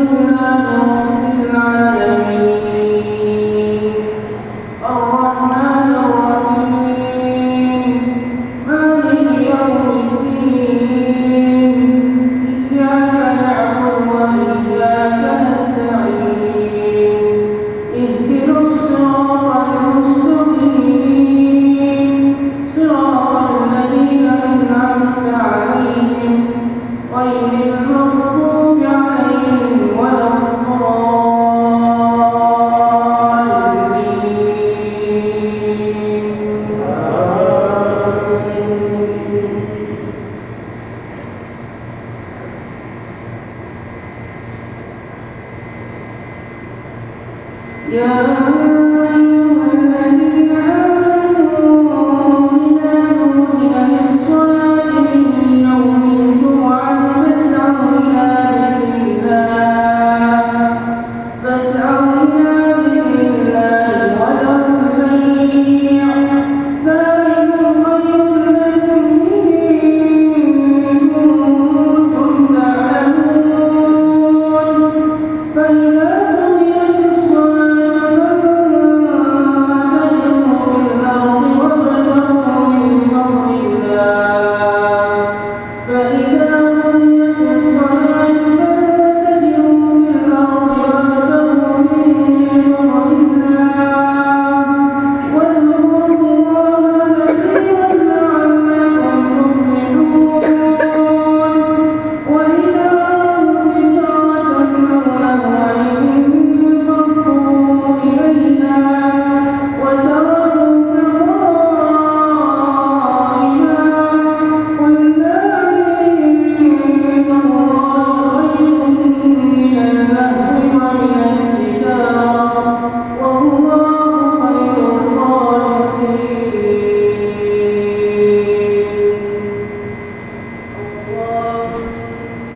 Amen. Yeah.